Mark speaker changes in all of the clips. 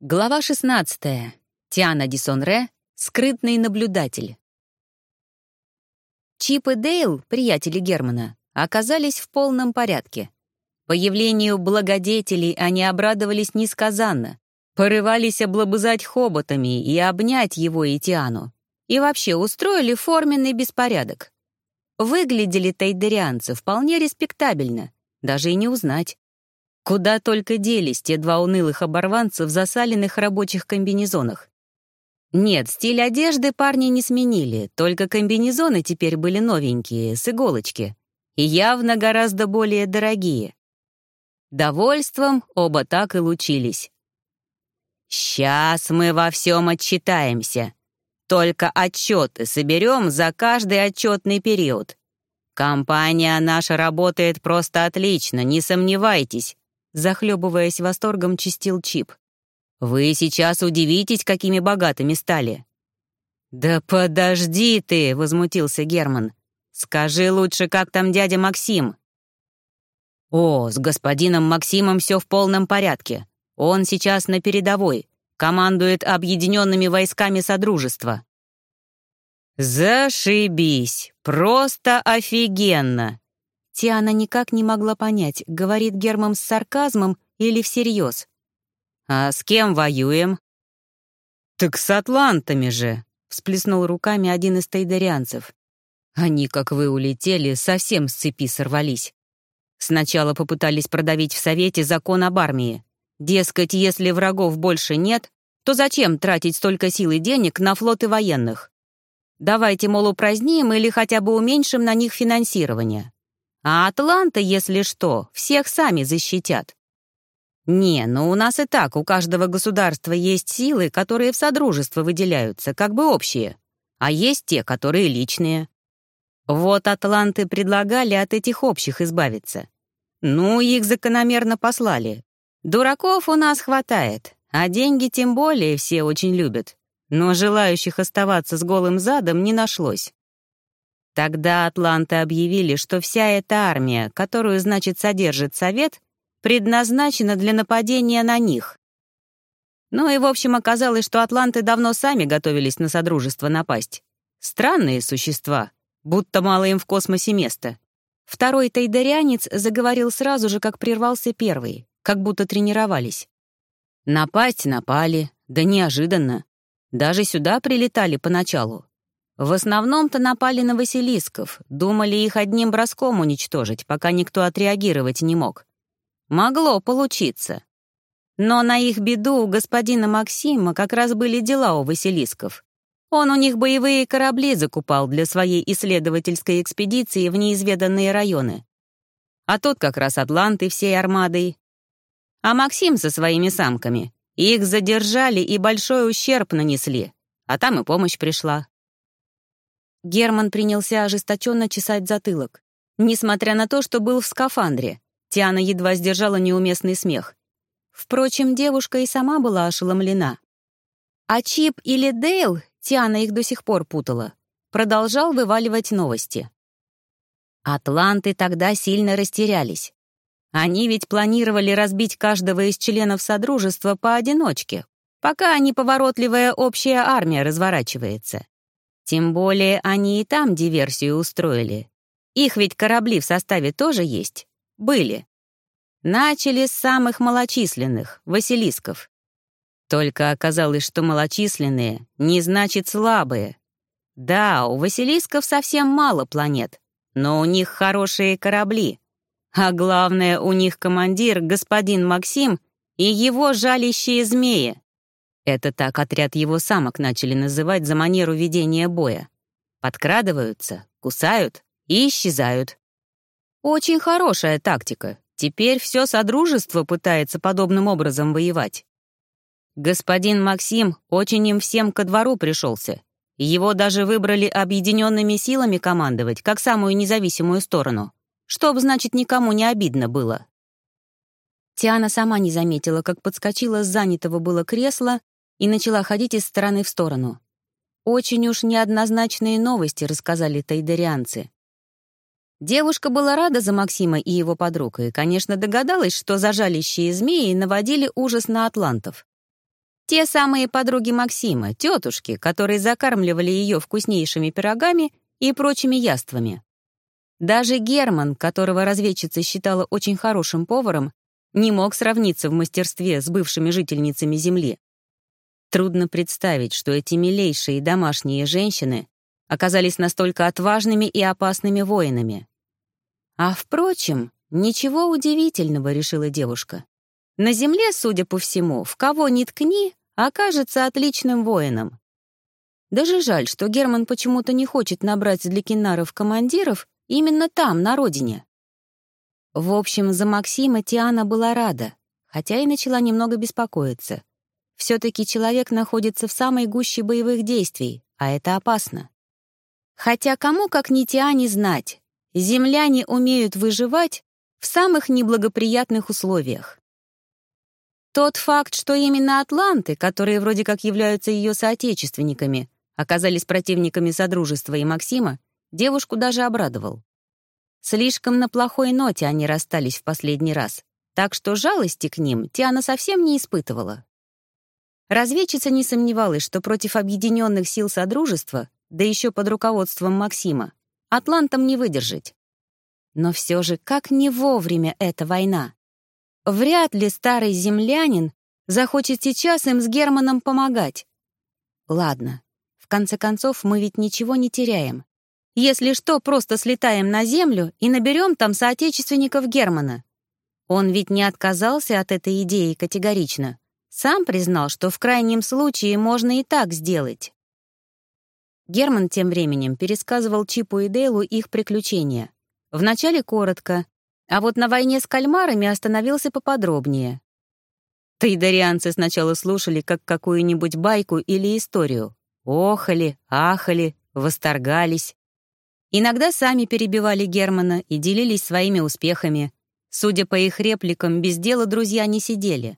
Speaker 1: Глава 16. Тиана Дисонре. Скрытный наблюдатель. Чип и Дейл, приятели Германа, оказались в полном порядке. Появлению благодетелей они обрадовались несказанно, порывались облобызать хоботами и обнять его и Тиану. И вообще устроили форменный беспорядок. Выглядели тайдерианцы вполне респектабельно, даже и не узнать. Куда только делись те два унылых оборванца в засаленных рабочих комбинезонах. Нет, стиль одежды парни не сменили, только комбинезоны теперь были новенькие, с иголочки, и явно гораздо более дорогие. Довольством оба так и лучились. «Сейчас мы во всем отчитаемся. Только отчеты соберем за каждый отчетный период. Компания наша работает просто отлично, не сомневайтесь захлебываясь восторгом, чистил Чип. «Вы сейчас удивитесь, какими богатыми стали». «Да подожди ты!» — возмутился Герман. «Скажи лучше, как там дядя Максим?» «О, с господином Максимом все в полном порядке. Он сейчас на передовой, командует объединенными войсками Содружества». «Зашибись! Просто офигенно!» Тиана никак не могла понять, говорит Герман с сарказмом или всерьез. «А с кем воюем?» «Так с атлантами же!» — всплеснул руками один из тайдарианцев. «Они, как вы улетели, совсем с цепи сорвались. Сначала попытались продавить в Совете закон об армии. Дескать, если врагов больше нет, то зачем тратить столько сил и денег на флоты военных? Давайте, мол, упраздним или хотя бы уменьшим на них финансирование. А Атланта, если что, всех сами защитят. Не, ну у нас и так у каждого государства есть силы, которые в содружество выделяются, как бы общие, а есть те, которые личные. Вот атланты предлагали от этих общих избавиться. Ну, их закономерно послали. Дураков у нас хватает, а деньги тем более все очень любят. Но желающих оставаться с голым задом не нашлось. Тогда атланты объявили, что вся эта армия, которую, значит, содержит Совет, предназначена для нападения на них. Ну и, в общем, оказалось, что атланты давно сами готовились на Содружество напасть. Странные существа, будто мало им в космосе места. Второй тайдарианец заговорил сразу же, как прервался первый, как будто тренировались. Напасть напали, да неожиданно. Даже сюда прилетали поначалу. В основном-то напали на Василисков, думали их одним броском уничтожить, пока никто отреагировать не мог. Могло получиться. Но на их беду у господина Максима как раз были дела у Василисков. Он у них боевые корабли закупал для своей исследовательской экспедиции в неизведанные районы. А тут как раз атланты всей армадой. А Максим со своими самками. Их задержали и большой ущерб нанесли. А там и помощь пришла. Герман принялся ожесточенно чесать затылок. Несмотря на то, что был в скафандре, Тиана едва сдержала неуместный смех. Впрочем, девушка и сама была ошеломлена. А Чип или Дейл, Тиана их до сих пор путала, продолжал вываливать новости. Атланты тогда сильно растерялись. Они ведь планировали разбить каждого из членов Содружества поодиночке, пока неповоротливая общая армия разворачивается. Тем более они и там диверсию устроили. Их ведь корабли в составе тоже есть. Были. Начали с самых малочисленных, Василисков. Только оказалось, что малочисленные не значит слабые. Да, у Василисков совсем мало планет, но у них хорошие корабли. А главное, у них командир, господин Максим, и его жалящие змеи. Это так отряд его самок начали называть за манеру ведения боя. Подкрадываются, кусают и исчезают. Очень хорошая тактика. Теперь все Содружество пытается подобным образом воевать. Господин Максим очень им всем ко двору пришелся. Его даже выбрали объединенными силами командовать, как самую независимую сторону. Чтоб, значит, никому не обидно было. Тиана сама не заметила, как подскочила с занятого было кресла и начала ходить из стороны в сторону. Очень уж неоднозначные новости рассказали тайдарианцы. Девушка была рада за Максима и его подруг и, конечно, догадалась, что зажалищие змеи наводили ужас на атлантов. Те самые подруги Максима, тетушки, которые закармливали ее вкуснейшими пирогами и прочими яствами. Даже Герман, которого разведчица считала очень хорошим поваром, не мог сравниться в мастерстве с бывшими жительницами Земли. Трудно представить, что эти милейшие домашние женщины оказались настолько отважными и опасными воинами. А впрочем, ничего удивительного, решила девушка. На земле, судя по всему, в кого ни ткни, окажется отличным воином. Даже жаль, что Герман почему-то не хочет набрать для кинаров командиров именно там, на родине. В общем, за Максима Тиана была рада, хотя и начала немного беспокоиться. Все-таки человек находится в самой гуще боевых действий, а это опасно. Хотя кому, как ни Тиане, знать, земляне умеют выживать в самых неблагоприятных условиях. Тот факт, что именно атланты, которые вроде как являются ее соотечественниками, оказались противниками Содружества и Максима, девушку даже обрадовал. Слишком на плохой ноте они расстались в последний раз, так что жалости к ним Тиана совсем не испытывала. Разведчица не сомневалась, что против объединенных сил Содружества, да еще под руководством Максима, атлантам не выдержать. Но все же, как не вовремя эта война? Вряд ли старый землянин захочет сейчас им с Германом помогать. Ладно, в конце концов, мы ведь ничего не теряем. Если что, просто слетаем на землю и наберем там соотечественников Германа. Он ведь не отказался от этой идеи категорично. Сам признал, что в крайнем случае можно и так сделать. Герман тем временем пересказывал Чипу и Дейлу их приключения. Вначале коротко, а вот на войне с кальмарами остановился поподробнее. Тайдарианцы сначала слушали как какую-нибудь байку или историю. Охали, ахали, восторгались. Иногда сами перебивали Германа и делились своими успехами. Судя по их репликам, без дела друзья не сидели.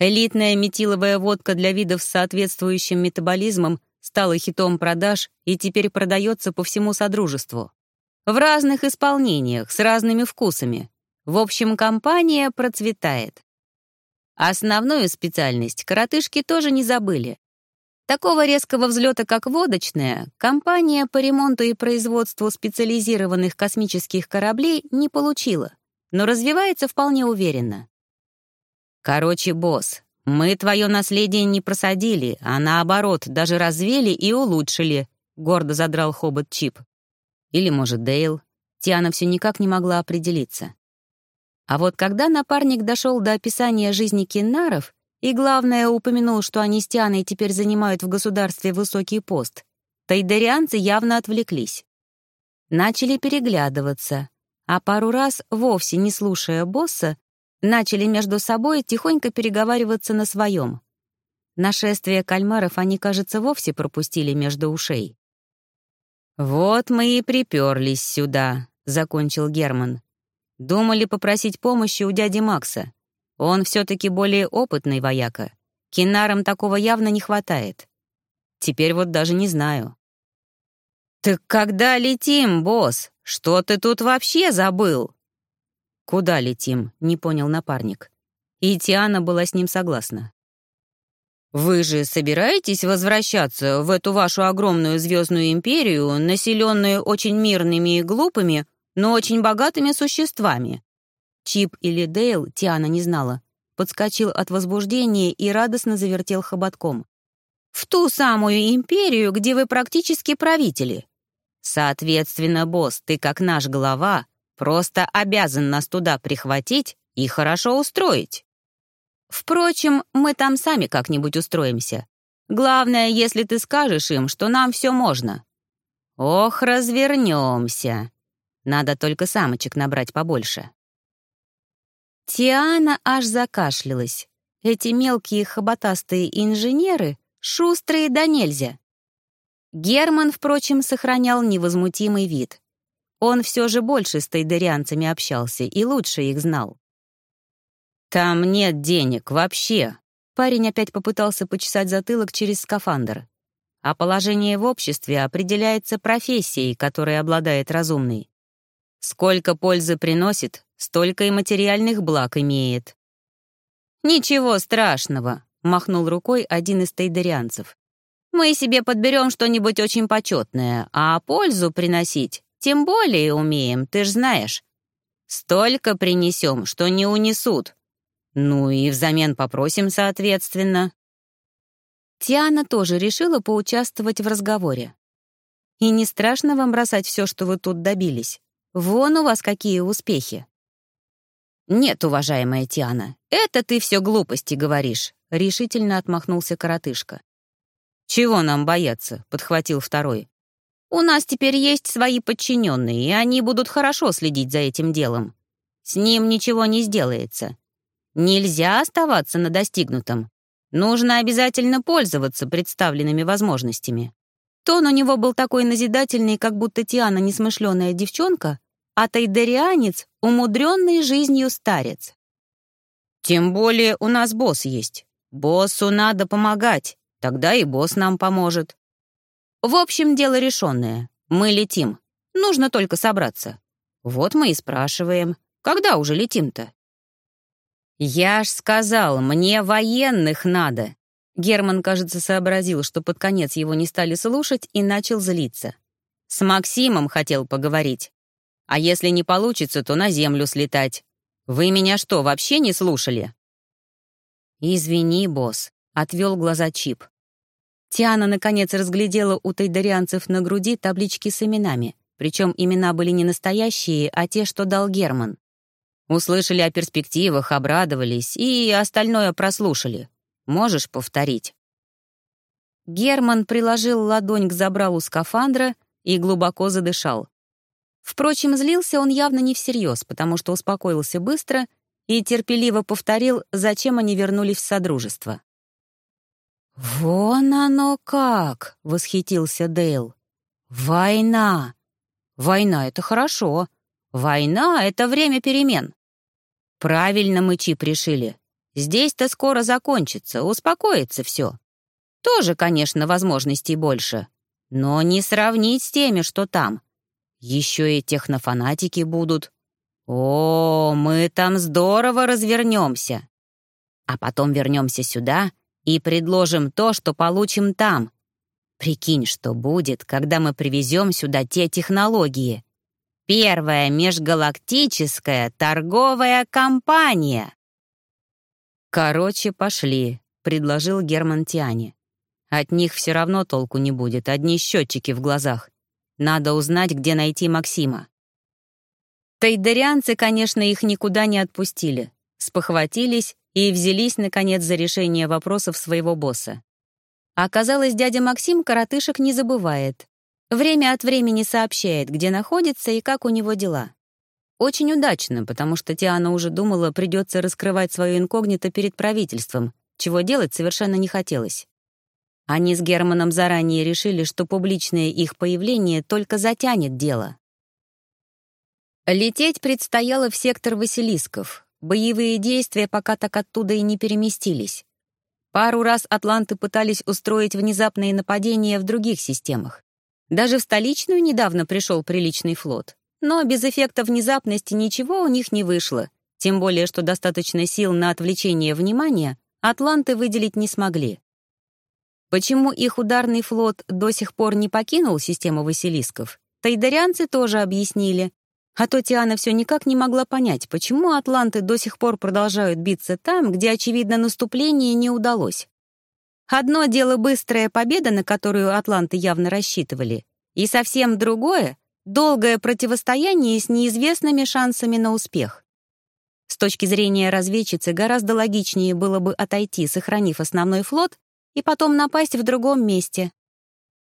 Speaker 1: Элитная метиловая водка для видов с соответствующим метаболизмом стала хитом продаж и теперь продается по всему Содружеству. В разных исполнениях, с разными вкусами. В общем, компания процветает. Основную специальность коротышки тоже не забыли. Такого резкого взлета, как водочная, компания по ремонту и производству специализированных космических кораблей не получила, но развивается вполне уверенно. Короче, босс, мы твое наследие не просадили, а наоборот, даже развели и улучшили, гордо задрал хобот Чип. Или, может, Дейл. Тиана все никак не могла определиться. А вот когда напарник дошел до описания жизни киннаров и, главное, упомянул, что они с Тианой теперь занимают в государстве высокий пост, тайдарианцы явно отвлеклись. Начали переглядываться, а пару раз, вовсе не слушая босса, начали между собой тихонько переговариваться на своем. Нашествие кальмаров они, кажется, вовсе пропустили между ушей. «Вот мы и приперлись сюда», — закончил Герман. «Думали попросить помощи у дяди Макса. Он все-таки более опытный вояка. Кинарам такого явно не хватает. Теперь вот даже не знаю». «Так когда летим, босс? Что ты тут вообще забыл?» «Куда летим?» — не понял напарник. И Тиана была с ним согласна. Вы же собираетесь возвращаться в эту вашу огромную звездную империю, населенную очень мирными и глупыми, но очень богатыми существами?» Чип или Дейл, Тиана не знала, подскочил от возбуждения и радостно завертел хоботком. «В ту самую империю, где вы практически правители. Соответственно, босс, ты как наш глава, просто обязан нас туда прихватить и хорошо устроить». Впрочем, мы там сами как-нибудь устроимся. Главное, если ты скажешь им, что нам все можно. Ох, развернемся. Надо только самочек набрать побольше. Тиана аж закашлялась. Эти мелкие хоботастые инженеры шустрые да нельзя. Герман, впрочем, сохранял невозмутимый вид. Он все же больше с тайдерианцами общался и лучше их знал. «Там нет денег вообще». Парень опять попытался почесать затылок через скафандр. А положение в обществе определяется профессией, которой обладает разумный. Сколько пользы приносит, столько и материальных благ имеет. «Ничего страшного. махнул рукой один из тейдерианцев. «Мы себе подберем что-нибудь очень почетное, а пользу приносить тем более умеем, ты ж знаешь. Столько принесем, что не унесут. Ну и взамен попросим, соответственно». Тиана тоже решила поучаствовать в разговоре. «И не страшно вам бросать все, что вы тут добились? Вон у вас какие успехи!» «Нет, уважаемая Тиана, это ты все глупости говоришь», — решительно отмахнулся коротышка. «Чего нам бояться?» — подхватил второй. «У нас теперь есть свои подчиненные, и они будут хорошо следить за этим делом. С ним ничего не сделается. Нельзя оставаться на достигнутом. Нужно обязательно пользоваться представленными возможностями. Тон у него был такой назидательный, как будто Тиана несмышленая девчонка, а тайдерианец — умудренный жизнью старец. «Тем более у нас босс есть. Боссу надо помогать, тогда и босс нам поможет». «В общем, дело решенное. Мы летим. Нужно только собраться. Вот мы и спрашиваем, когда уже летим-то?» «Я ж сказал, мне военных надо!» Герман, кажется, сообразил, что под конец его не стали слушать, и начал злиться. «С Максимом хотел поговорить. А если не получится, то на землю слетать. Вы меня что, вообще не слушали?» «Извини, босс», — отвел глаза Чип. Тиана, наконец, разглядела у тайдарианцев на груди таблички с именами, причем имена были не настоящие, а те, что дал Герман. Услышали о перспективах, обрадовались и остальное прослушали. Можешь повторить?» Герман приложил ладонь к забралу скафандра и глубоко задышал. Впрочем, злился он явно не всерьез, потому что успокоился быстро и терпеливо повторил, зачем они вернулись в Содружество. «Вон оно как!» — восхитился Дейл. «Война! Война — это хорошо. Война — это время перемен. Правильно мы чип решили. Здесь-то скоро закончится, успокоится все. Тоже, конечно, возможностей больше. Но не сравнить с теми, что там. Еще и технофанатики будут. О, мы там здорово развернемся. А потом вернемся сюда и предложим то, что получим там. Прикинь, что будет, когда мы привезем сюда те технологии. Первая межгалактическая торговая компания. «Короче, пошли», — предложил Герман Тиане. «От них все равно толку не будет, одни счетчики в глазах. Надо узнать, где найти Максима». Тайдарианцы, конечно, их никуда не отпустили, спохватились и взялись, наконец, за решение вопросов своего босса. Оказалось, дядя Максим коротышек не забывает. Время от времени сообщает, где находится и как у него дела. Очень удачно, потому что Тиана уже думала, придется раскрывать свое инкогнито перед правительством, чего делать совершенно не хотелось. Они с Германом заранее решили, что публичное их появление только затянет дело. Лететь предстояло в сектор Василисков. Боевые действия пока так оттуда и не переместились. Пару раз атланты пытались устроить внезапные нападения в других системах. Даже в столичную недавно пришел приличный флот. Но без эффекта внезапности ничего у них не вышло, тем более что достаточно сил на отвлечение внимания атланты выделить не смогли. Почему их ударный флот до сих пор не покинул систему Василисков, тайдарианцы тоже объяснили. А то Тиана все никак не могла понять, почему атланты до сих пор продолжают биться там, где, очевидно, наступление не удалось. Одно дело быстрая победа, на которую атланты явно рассчитывали, и совсем другое — долгое противостояние с неизвестными шансами на успех. С точки зрения разведчицы гораздо логичнее было бы отойти, сохранив основной флот, и потом напасть в другом месте.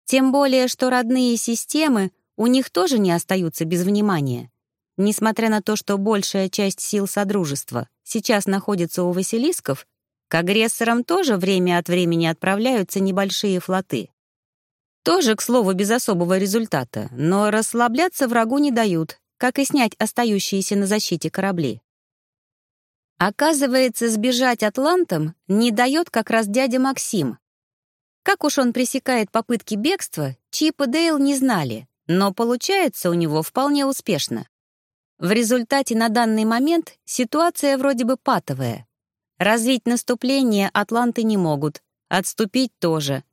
Speaker 1: Тем более, что родные системы у них тоже не остаются без внимания. Несмотря на то, что большая часть сил Содружества сейчас находится у Василисков, к агрессорам тоже время от времени отправляются небольшие флоты. Тоже, к слову, без особого результата, но расслабляться врагу не дают, как и снять остающиеся на защите корабли. Оказывается, сбежать атлантам не дает как раз дядя Максим. Как уж он пресекает попытки бегства, Чип и Дейл не знали, но получается у него вполне успешно. В результате на данный момент ситуация вроде бы патовая. Развить наступление атланты не могут, отступить тоже.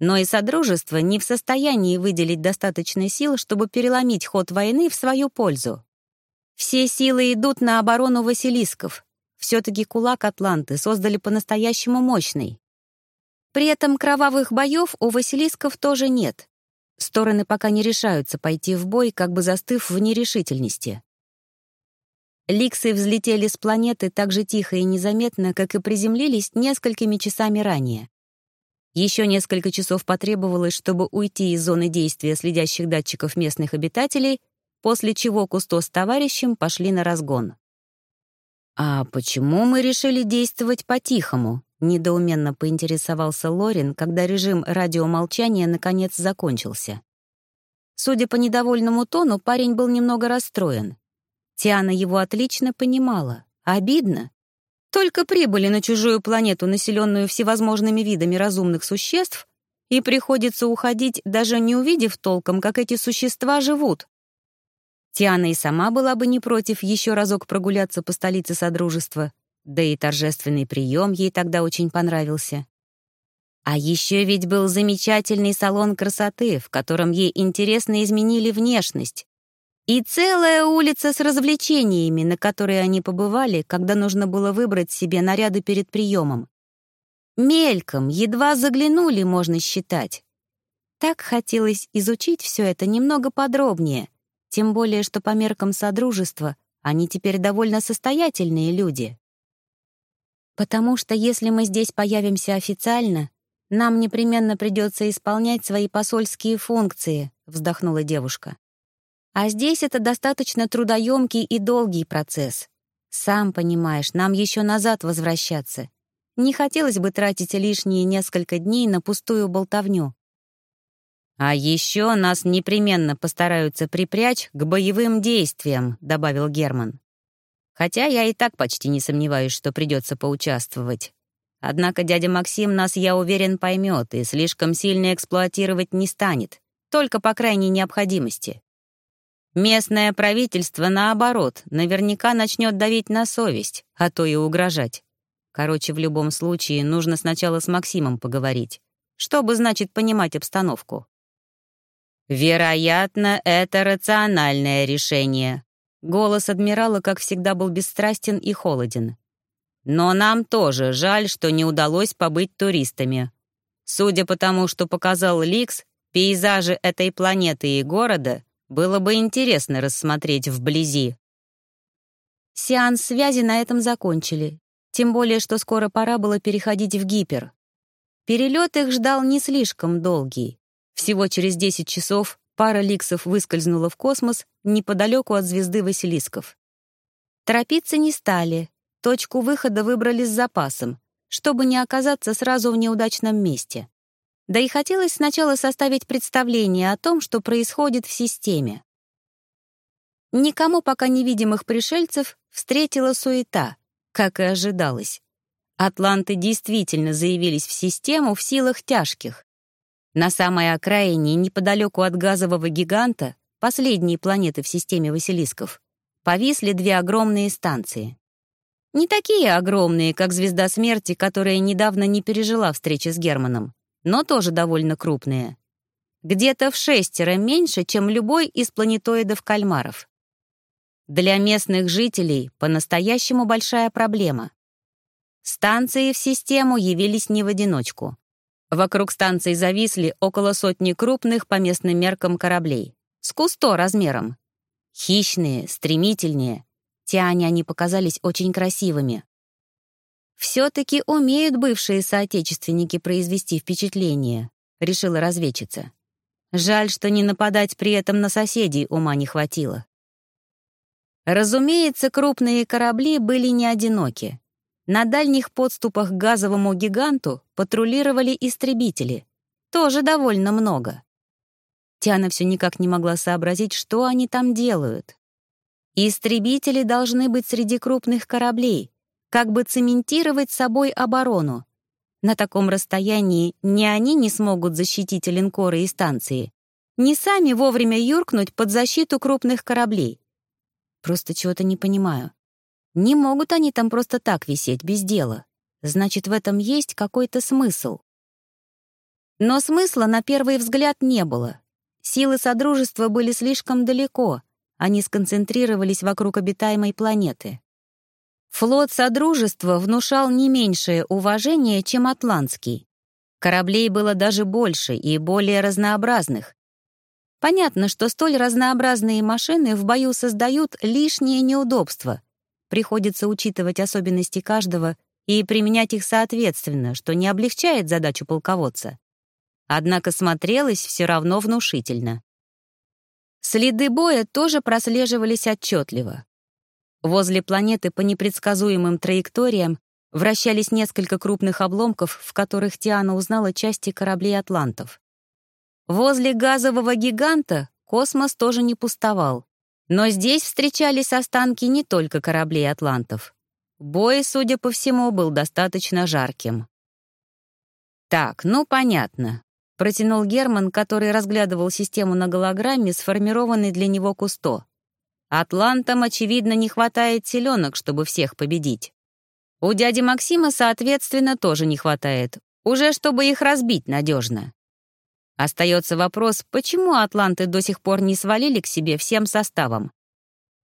Speaker 1: Но и Содружество не в состоянии выделить достаточно сил, чтобы переломить ход войны в свою пользу. Все силы идут на оборону Василисков. Все-таки кулак Атланты создали по-настоящему мощный. При этом кровавых боев у Василисков тоже нет. Стороны пока не решаются пойти в бой, как бы застыв в нерешительности. Ликсы взлетели с планеты так же тихо и незаметно, как и приземлились несколькими часами ранее. Еще несколько часов потребовалось, чтобы уйти из зоны действия следящих датчиков местных обитателей, после чего Кусто с товарищем пошли на разгон. «А почему мы решили действовать по-тихому?» — недоуменно поинтересовался Лорин, когда режим радиомолчания наконец закончился. Судя по недовольному тону, парень был немного расстроен. Тиана его отлично понимала. Обидно. Только прибыли на чужую планету, населенную всевозможными видами разумных существ, и приходится уходить, даже не увидев толком, как эти существа живут. Тиана и сама была бы не против еще разок прогуляться по столице Содружества, да и торжественный прием ей тогда очень понравился. А еще ведь был замечательный салон красоты, в котором ей интересно изменили внешность. И целая улица с развлечениями, на которой они побывали, когда нужно было выбрать себе наряды перед приемом. Мельком, едва заглянули, можно считать. Так хотелось изучить все это немного подробнее, тем более, что по меркам Содружества они теперь довольно состоятельные люди. Потому что если мы здесь появимся официально, нам непременно придется исполнять свои посольские функции, вздохнула девушка. А здесь это достаточно трудоемкий и долгий процесс. Сам понимаешь, нам еще назад возвращаться. Не хотелось бы тратить лишние несколько дней на пустую болтовню. «А еще нас непременно постараются припрячь к боевым действиям», — добавил Герман. «Хотя я и так почти не сомневаюсь, что придется поучаствовать. Однако дядя Максим нас, я уверен, поймет и слишком сильно эксплуатировать не станет, только по крайней необходимости. Местное правительство, наоборот, наверняка начнет давить на совесть, а то и угрожать. Короче, в любом случае, нужно сначала с Максимом поговорить. Чтобы, значит, понимать обстановку. «Вероятно, это рациональное решение». Голос адмирала, как всегда, был бесстрастен и холоден. «Но нам тоже жаль, что не удалось побыть туристами. Судя по тому, что показал Ликс, пейзажи этой планеты и города было бы интересно рассмотреть вблизи. Сеанс связи на этом закончили, тем более, что скоро пора было переходить в гипер. Перелет их ждал не слишком долгий. Всего через 10 часов пара ликсов выскользнула в космос неподалеку от звезды Василисков. Торопиться не стали, точку выхода выбрали с запасом, чтобы не оказаться сразу в неудачном месте. Да и хотелось сначала составить представление о том, что происходит в системе. Никому пока невидимых пришельцев встретила суета, как и ожидалось. Атланты действительно заявились в систему в силах тяжких. На самой окраине, неподалеку от газового гиганта, последней планеты в системе Василисков, повисли две огромные станции. Не такие огромные, как Звезда Смерти, которая недавно не пережила встречи с Германом, но тоже довольно крупные. Где-то в шестеро меньше, чем любой из планетоидов кальмаров. Для местных жителей по-настоящему большая проблема. Станции в систему явились не в одиночку. Вокруг станций зависли около сотни крупных по местным меркам кораблей. С кусто размером. Хищные, стремительнее. Тиане они показались очень красивыми. «Все-таки умеют бывшие соотечественники произвести впечатление», — решила разведчица. «Жаль, что не нападать при этом на соседей ума не хватило». Разумеется, крупные корабли были не одиноки. На дальних подступах к газовому гиганту патрулировали истребители. Тоже довольно много. Тиана все никак не могла сообразить, что они там делают. Истребители должны быть среди крупных кораблей, как бы цементировать собой оборону. На таком расстоянии ни они не смогут защитить линкоры и станции, ни сами вовремя юркнуть под защиту крупных кораблей. Просто чего-то не понимаю. Не могут они там просто так висеть без дела. Значит, в этом есть какой-то смысл. Но смысла на первый взгляд не было. Силы Содружества были слишком далеко, они сконцентрировались вокруг обитаемой планеты. Флот Содружества внушал не меньшее уважение, чем Атлантский. Кораблей было даже больше и более разнообразных. Понятно, что столь разнообразные машины в бою создают лишнее неудобство. Приходится учитывать особенности каждого и применять их соответственно, что не облегчает задачу полководца. Однако смотрелось все равно внушительно. Следы боя тоже прослеживались отчетливо. Возле планеты по непредсказуемым траекториям вращались несколько крупных обломков, в которых Тиана узнала части кораблей атлантов. Возле газового гиганта космос тоже не пустовал. Но здесь встречались останки не только кораблей атлантов. Бой, судя по всему, был достаточно жарким. «Так, ну понятно», — протянул Герман, который разглядывал систему на голограмме, сформированной для него Кусто. Атлантам, очевидно, не хватает селенок, чтобы всех победить. У дяди Максима, соответственно, тоже не хватает, уже чтобы их разбить надежно. Остается вопрос, почему атланты до сих пор не свалили к себе всем составом?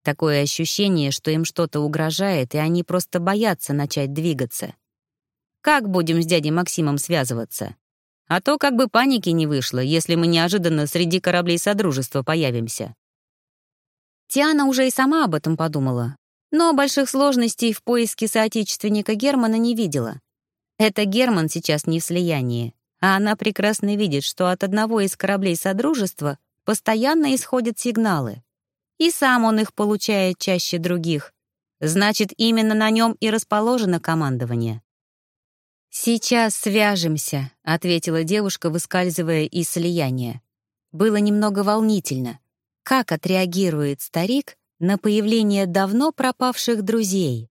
Speaker 1: Такое ощущение, что им что-то угрожает, и они просто боятся начать двигаться. Как будем с дядей Максимом связываться? А то как бы паники не вышло, если мы неожиданно среди кораблей Содружества появимся. Тиана уже и сама об этом подумала, но больших сложностей в поиске соотечественника Германа не видела. Это Герман сейчас не в слиянии, а она прекрасно видит, что от одного из кораблей Содружества постоянно исходят сигналы. И сам он их получает чаще других. Значит, именно на нем и расположено командование. «Сейчас свяжемся», — ответила девушка, выскальзывая из слияния. Было немного волнительно — как отреагирует старик на появление давно пропавших друзей?